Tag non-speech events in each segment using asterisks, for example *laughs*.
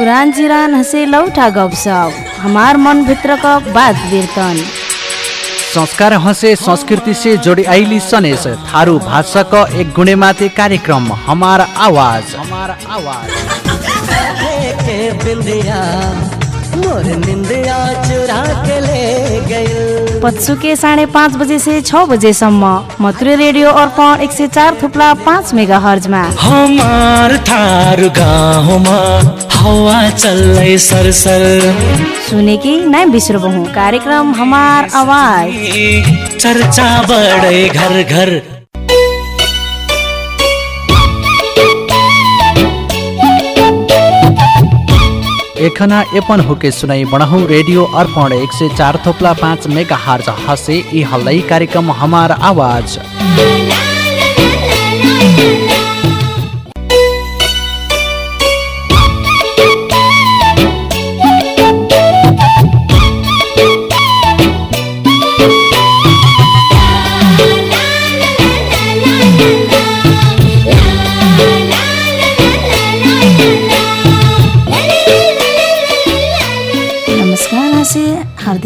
पुरान जिरान हसे लौठा गपसप हमार मन भित्र का बात वीरतन संस्कार हसे संस्कृति से जोड़ी आईली सनेस। थारू भाषा का एक गुणे माते कार्यक्रम हमार आवाज। हमार आवाज। *laughs* पत्सुके साढे पाँच बजे से छ बजेसम्म मथुरे रेडियो अर्पण एक सय चार थुप्ला पाँच मेगा हर्जमा हमार थारू गाउँमा हावा चल्लै सरसर। सुने कि नै बिर्सबहु कार्यक्रम हमार आवाज। चर्चा बढै घर घर एखना एपन होके सुनाई बढाउँ रेडियो अर्पण एक सय चार थोप्ला पाँच मेगा हार्ज हसे यी हल्लै कार्यक्रम हमार आवाज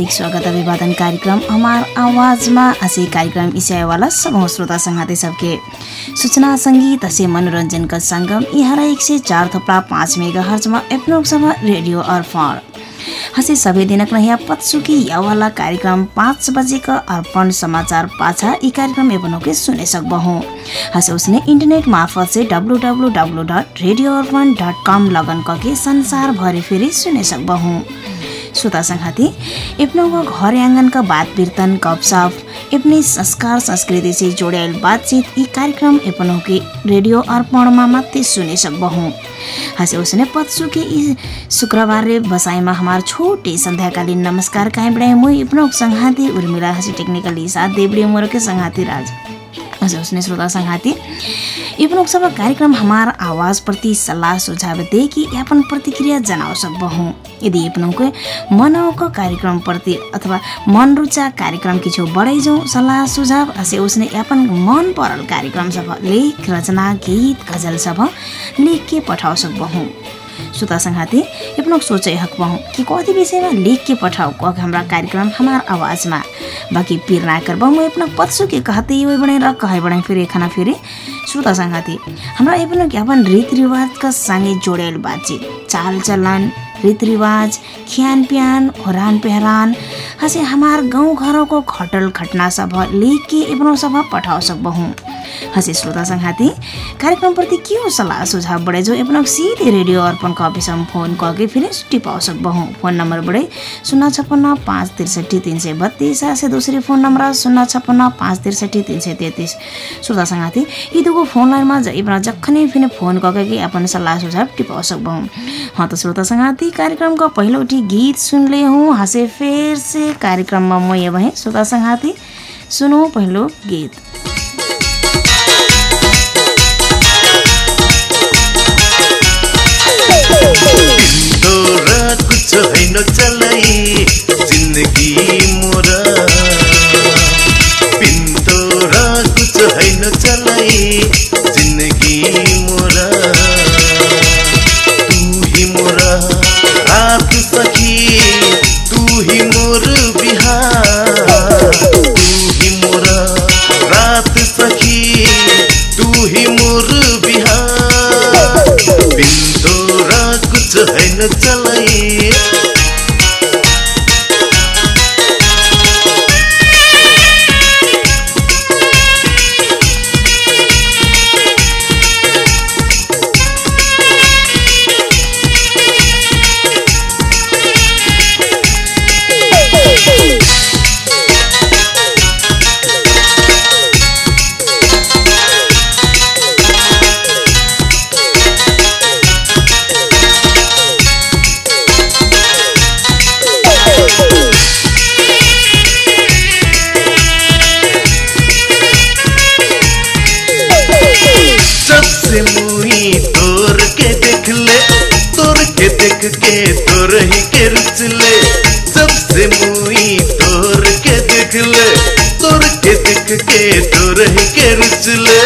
हार्दिक स्वागत अभिवादन कार्यक्रम हमार आवाजमा। हसे कार्यक्रम इसायवाला सब श्रोता संघाते सबके। सूचना संगीत हसे मनोरंजन का संगम यहाँ एक से चार थप्ला पाँच मेगा हर्जमा एप्नोक सभा रेडियो अर्पण। हसे सबै दिनक नहिया पत्सुकी यावाला कार्यक्रम पाँच बजेका अर्पण समाचार पाछा यी कार्यक्रम एपनोके सुने सक्बहु हसे उसने इन्टरनेट मार्फत से W W W dot radio Arpan dot com लगन कके संसार भरि फेरि सुने सक्बहु श्रोता संघाती। एप्नोको घर आँगनका बात कीर्तन गपसप एप्ने संस्कार संस्कृति से जोड़ायल बातचीत यी कार्यक्रम एपनों के रेडियो अर्पणमा मात्रै सुने सक्बहु हसे उसने पत्सु के यी शुक्रबार रे बसाइमा हमार छोटे संध्याकालीन नमस्कार कायम बढ़ाए मुई एपनोक संघाती उर्मिला हसे टेक्निकली साथ देवड़ी उमर के संघाती राज। हसे उसने श्रोता संघाती इपनोक सब कार्यक्रम हमार आवाज प्रति सल्लाह सुझाव दे कि यापन प्रतिक्रिया जनाव सकबहु। यदि इपनोको मनाउको कार्यक्रम प्रति अथवा मन रुचा कार्यक्रम किछो बढै जाउँ सल्लाह सुझाव हसे उसने यापन मन परल कार्यक्रम सब लेख रचना गीत गजल सब लेख के पठाउ सकबहु। श्रोता संघाती अपनों सोचे हक बहु कि कति विषयमा लेख के पठाओ कह हमरा कार्यक्रम हमार आवाजमा। बाकी पीर ना कर बहु अपना पत्सु के कहते वही बने र कहे बने फिर खाना फिर श्रोता संघाती हमरा अपना अपन रीतिरिवाज का संगे जोड़ेल बातचीत। चाल चलन रीतिरिवाज खियान पियान ओरान पेहरान हसे हमार गाउँ घरको खटल घटना सब लेख के एपनो सब पठाओ सकबहु। हसे श्रोता संघाती कार्यक्रम प्रति के हो सल्लाह सुझाव बढे जो अपना सीधे रेडियो अर्पण का ऑफिसमा फोन करके फिर टिपाओ सकबहु फोन नंबर बढे शून्य छप्पन्न पाँच त्रिसठी तिन सय बत्तिस से दूसरी फोन नंबर शून्य छप्पन्न पाँच त्रिसठी तिन सय तेत्तिस। श्रोता संघाती यी दुगो फोन लाइनमा अपना जखनै फिर फोन करके अपन सल्लाह सुझाव टिपाओ सकबहु हाँ। तो श्रोता संघाती कार्यक्रम का पहिलोटी गीत सुनले हूँ हँसे फेर से कार्यक्रममा म ये भएँ श्रोता संघाती सुनौ पहिलो गीत। तोरा कुछ होइन चलाई जिन्दगी मोरा होइन चलाई जिन्दगी ले। जब से मुई तोर के देख ले तोर के देख के तोर के रुच ले।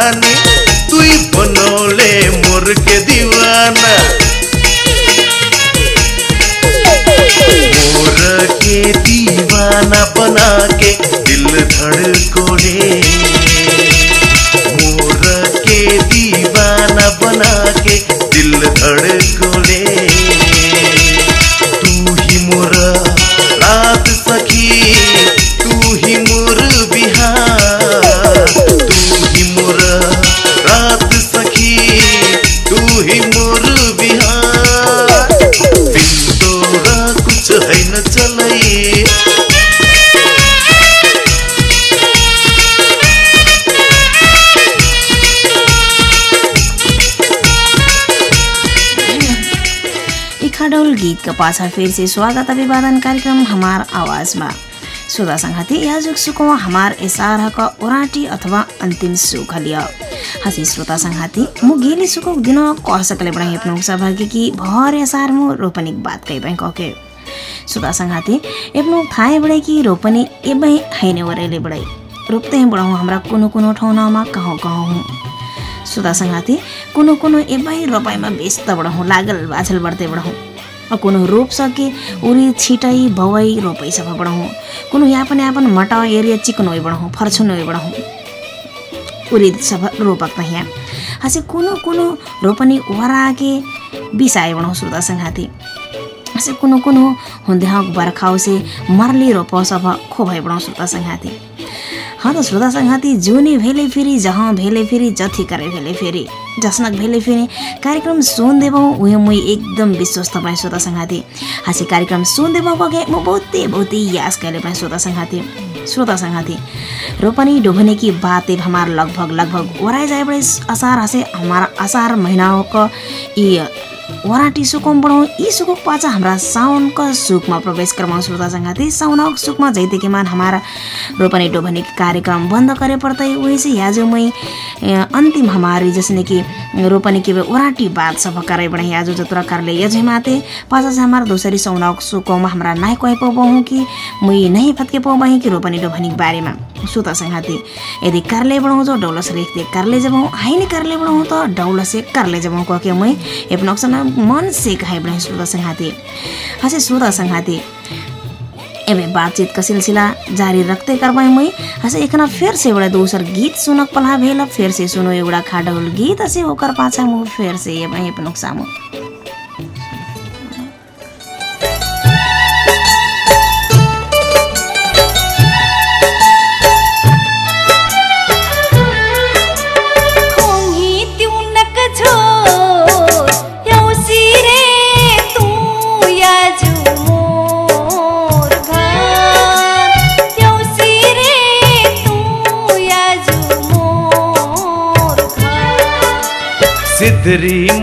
रानी तुई बनौले मोर के दीवाना। मोर के दीवाना बना के दिल धड़कोले इखाडौल गीतका पाछा फेरि से स्वागत अभिवादन कार्यक्रम हमार आवाजमा। श्रोता संघाती याजुक सुकवा हमार एसार का ओराटी अथवा अंतिम सुख लिया। हसी श्रोता संघाती मु गेली सुको दिन कह सकले बड़ा हेप्नु सहभागी कि भर एसार मु रोपनिक बात कही बैंक ओके श्रोता संघाती एप्नु थाहे बड़े कि रोपनी एबै हैने वरेले बड़ै। रोप्दै बढाउँ हाम्रा कुनो कुनो ठाउँमा कहौँ कहौँ सुधा संघाती कुनो कुनो एबै रोपाइमा व्यस्त बढौँ लागल बाछल बढ्दै बढौँ अ कुनो रोप सके उरी छिटै भवै रोपै सफा बढौँ कुनो यापन यापन मटा एरिया चिकन होइ बढौँ फर्छुन होइ बढौँ उरी सफा रोपक यहाँ हसे कुनो कुनो रोपनी वराके बिसाए बढौँ श्रोता संघाती। हसे कुनो कुनो हुँदै हक बर्खाउ से मरली रोप सफा खो भइ बढौँ श्रोता संघाती। हाँ त श्रोता संघाती जुनी भेले फेरि जहाँ भेले फेरि जति करे भेले फेरि। जसनक भेले फेरि कार्यक्रम सुन देबौँ उयो मुई एकदम विश्वस्त पाएँ श्रोता संघाती हाँसी कार्यक्रम सुन देबौँ बगे म बहुते बहुते यास कहिले पाएँ श्रोता संघाती श्रोता संघाती रोपनी डुबने की बात हमार लगभग लगभग ओराइ जाए असार हसे हमारा असार महीनाओं का ई वराटी सुकम बढौँ यी सुकुक पाचा हाम्रा साउनको सुकमा प्रवेश करवाउँ श्रोता संघाती साउनक सुकमा जैते मान हमारा रोपनी डोबनी कार्यक्रम बंद करे पड़ते वही से याजो मै अ, अंतिम हमारी जसने कि रोपनी के वराटी बात सब करे बढे याजो जतरा करले यजे माते पाचा से हमारा दूसरी साउनक सुकमा हमरा नाय कोई पाबहु कि मुई नहीं फतके पाबहि कि रोपनी डोबनी बारेमा। श्रोता संघाती यदि करले बढौँ जो डौलस रेखते करले जबौँ हाइने करले बढौँ त डौलसे करले जबौँ कके मै एप नक्सन मन से कहे बढे श्रोता संघाती हसे श्रोता संघाती एबे बातचीत का सिलसिला जारी रखते करवाई मुई हसे एकना फिर से एउटा दोसर गीत सुनक पल्हा भेल फिर से सुनो एउटा खाडल गीत हसे ओकर पाछा मु फिर से ये बहे पनुक सामु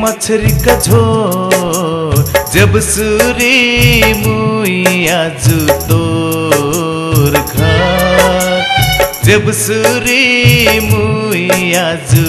मछरी का झोर जब सूरी मुइया जू तोर घर। जब सूरी मुइया जू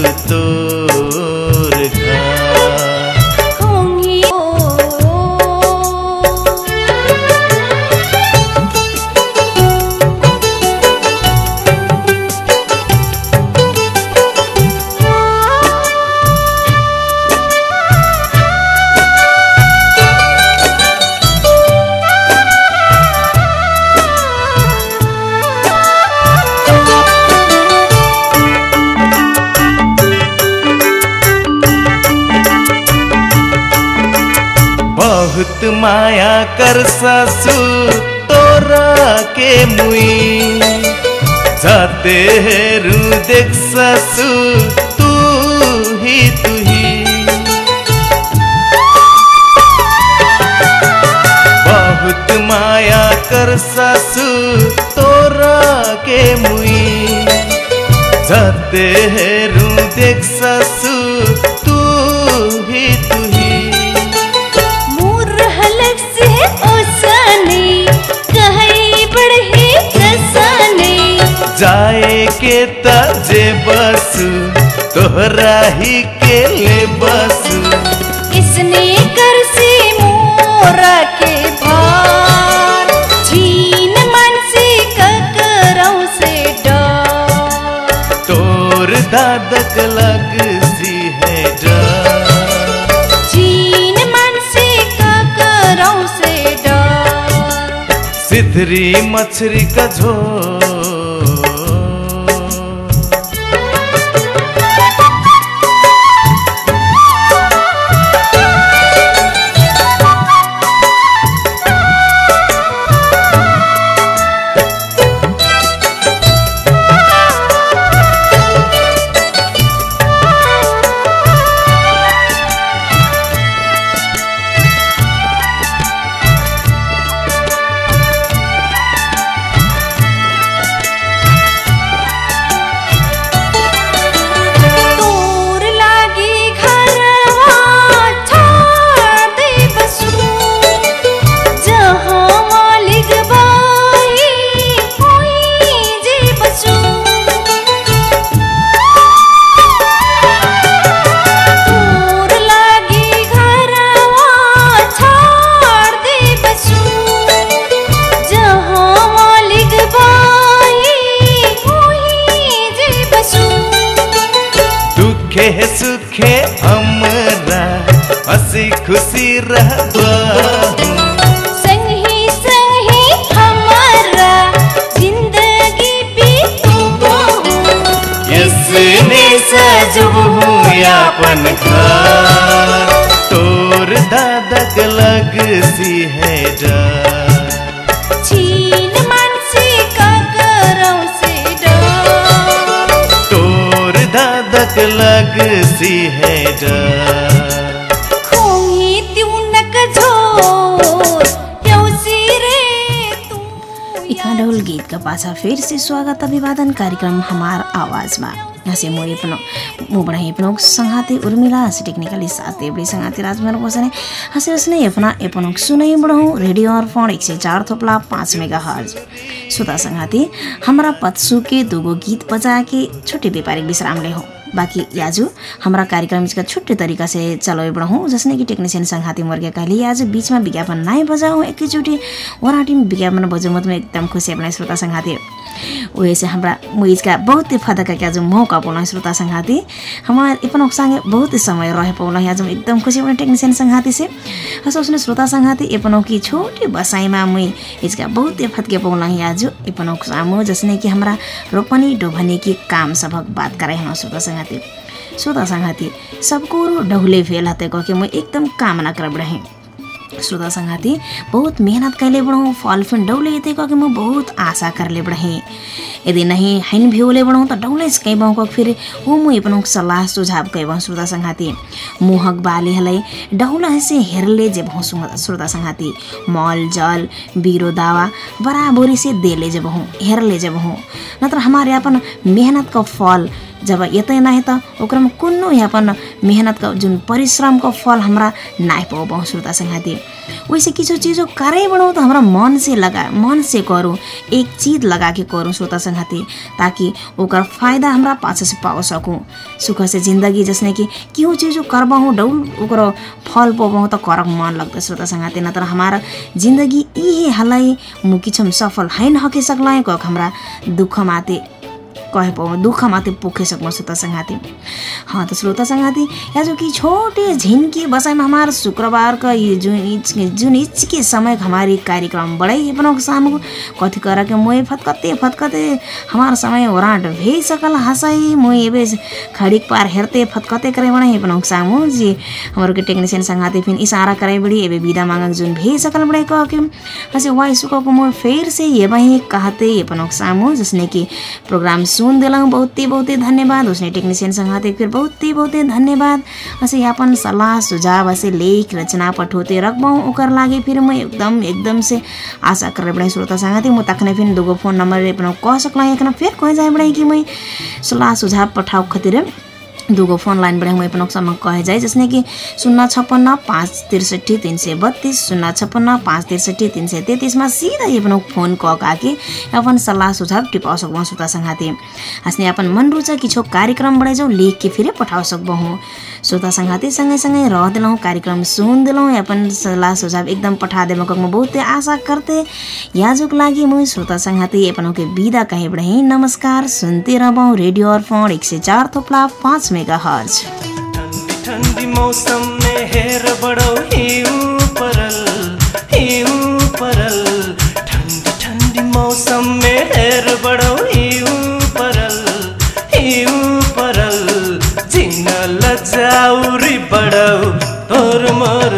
माया कर ससुर तोरा के मुई। जाते हेरू देख ससुर तू ही ही। बहुत माया कर ससुर तोरा के मुई। जाते हेरू तोहरा ही के ले बसू। किसने कर से मोरा के भार? छीन मन से ककरौ से डर। तोर दादक लग सी है डर। छीन मन से ककरौ से डर। सिधरी मछली का झोल दादक लग सी है डर खोही त्युनक झोर यौसी रे तू इखाडौल गीतका पाछा फेरि से स्वागत अभिवादन कार्यक्रम हमार आवाजमा। हँसे म एपनो मुबाट एपनोक सङ्घाते उर्मिला हँसी टेक्निकली साथ एबडी सङ्घाते राजकुमार बसने। हँसे उसने एपना एपनोक सुनै बढौँ रेडियो अर्पण एक सय चार थोप्ला पाँच मेगा हर्ज श्रोता सङ्घाते हाम्रा पत्सुके दुगो गीत बजाके छोटे व्यापारिक विश्रामले हो बाकी याजु हमारा कार्यक्रम इसका छुट्टे तरीका से चलोए बढ़ाऊँ जसने कि टेक्नीशियन संघाती मर्गे कहली आज बीचमा विज्ञापन नाइ बजाऊँ एकैचोटि वराटिम विज्ञापन बजाउँ म एकदम खुसी अपना श्रोता संघाती वही से हमरा मुइजका बहुत ही फायदा करके आज मौका पौला श्रोता संघाती हमार अपन संगे बहुत ही समय रहे पौला आज एकदम खुशी अपने टेक्नीशियन संघाती से। हस उसने श्रोता संघाती एपनों की छोटी बसाइमा मुई इसका बहुत ही फतके ही आज एपनों सामु जसने कि हमरा रोपनी डोभनी की काम सबक बात करे हम श्रोता संघाती श्रोता संघाती सबको डहुले फेल हते कह मैं एकदम कामना कर रहे. श्रोता संघाती बहुत मेहनत कैले बढ़ूँ फल फिर डौले येते कह के मैं बहुत आशा कर ले बढ़े यदि नहीं हैन भियोले बढ़ूँ तो डौले से कहीं फिर वो मुई अपन सल्लाह सुझाव कह श्रोता संघाती मुहक बाली हलै डौला से हेरले जे बहु श्रोता संघाती मल जल बिरो दावा बराबरी से देले जे बहु हेरले जे बहु नत्र हमारे अपन मेहनत का फल जब यतै नाही त ओकरामा कुनो अपन मेहनतको जुन परिश्रमको फल हमरा नाइ पाऊ श्रोता संघाती वैसे किछु चीज़ों करे बढ़ो तो हमरा मन से लगा मन से एक चीज लगा के करूँ श्रोता संघाती ताकि ओकर फायदा हमरा पाछे पाओ सकूँ। सुख से जिंदगी जसने कि केहू चीज़ करबहूँ डौल ओकरो फल पाबहूँ त करक मन लगता श्रोता संघाती नत्र हमारा जिंदगी इहे हलै मु सफल हैन हके सकलाएँ कक हमरा दुःख माते कहे पाऊँ दुःख माथि पुखे सकूँ श्रोता संघाती हाँ तो श्रोता संघाती या जो कि छोटे झिनकी बसाइमा हमार शुक्रबार का ये जुन जुन इच के समय हमारी कार्यक्रम बड़ाई अपनों सामू कथी कर के फतकते फतकते हमार समय ओराट भे सकल हंसाई मोए एबे खड़िक पार हेरते फतकते करे अपनों सामू जी हमारो के टेक्नीशियन संघाती फिर इशारा करे बड़ी एबे विदा मांगक जुन भे सकल बड़ाई कह के हसे वाई सुको को मोए फेर से ये कहते अपनों सामू जिसने कि प्रोग्राम सुन दिलौँ बहुते बहुते धन्यवाद। उसने टेक्नीशियन संघाते फिर बहुते बहुते धन्यवाद। असे यापन सल्लाह सुझाव असे लेख रचना पठोते रखबौँ। ओकर लागे फिर मैं एकदम एकदम से आशा कर बड़े श्रोता संघाते म तखने फिर दुगो फोन नंबर अपना कह सकला। एकना फिर कह जाए कि मैं सल्लाह सुझाव पठाओ खातिर। दूगो फोन लाइन बढ़े हुए अपन समय कहे जाए जिसने कि शून्य छप्पन्न पाँच तिरसठी तीन सय बत्तिस शून्य छप्पन्न पाँच तिरसठी तीन सय तेत्तिसमा सिधा अपन फोन क के अपन सल्लाह सुझाव टिपाउ सकबहु श्रोता संघाती हँसने अपन मन रुचा किछो कार्यक्रम बढ़े जाऊ लेख के फिर पठाउ सकबहु श्रोता संघाती सँगै सँगै रह दिलौँ कार्यक्रम सुन दिलौँ अपन सल्लाह सुझाव एकदम पठा देबो ककमा बहुते आशा करते। याजुक लागि म श्रोता संघाती अपनों के विदा कहे नमस्कार सुनते रहबौँ रेडियो अर्पण एक सय चार थोप्ला पाँच मेगा हर्ज परल परल परल लजाउरी बड़ो तोर मोर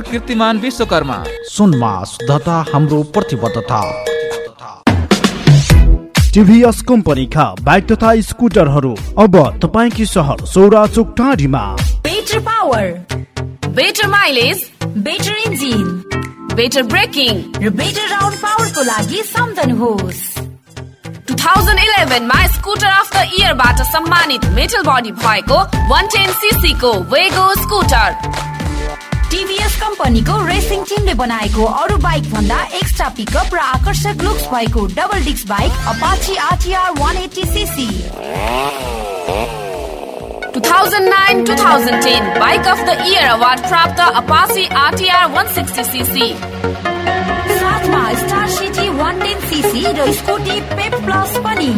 कीर्तिमान विश्वकर्मा। सुनमा शुद्धता हाम्रो प्रतिबद्धता। टिभीएस कम्पनीका बाइक तथा स्कुटरहरू अब तपाईँकी सहर सौरा चोक टाढीमा better power better mileage better engine better braking र बेटर राउन्ड पावरको लागि सम्झनुहोस् 2011 मा स्कुटर अफ द इयरबाट सम्मानित मेटल बडी भएको 110 सीसी को वेगो स्कुटर टिभीएस कम्पनीको रेसिङ टिमले बनाएको अरू बाइक भन्दा एक्स्ट्रा पिकअप र आकर्षक लुक्स भएको double disc bike Apache RTR 180 CC 2009-2010 bike of the year award प्राप्त अपाची आरटिआर 160 सीसी साथमा स्टार सिटी 110 सीसी र स्कुटी पेप प्लस पनि।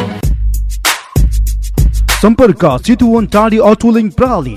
सम्पर्क चितुवन टाढी अटोलिङ प्रणाली।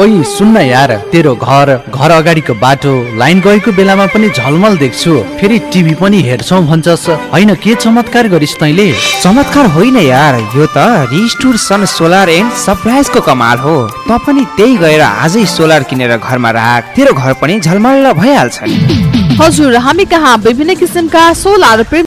ओइ सुन्न यार तेरो घर घर अगाडिको बाटो लाइन गएको बेलामा पनि झलमल देख्छु। फेरि टिभी पनि हेर्छौ भन्छस्। होइन के चमत्कार गरिस् तैँले? चमत्कार होइन यार यो त रिस्टुर सन सोलर एन्ड सरप्राइजको कमाल हो। त पनि त्यही गएर आजै सोलर किनेर घरमा राख तेरो घर पनि झलमल्ल भइहाल्छ *laughs* हजुर हामी कहाँ? विभिन्न किसिमका सोलर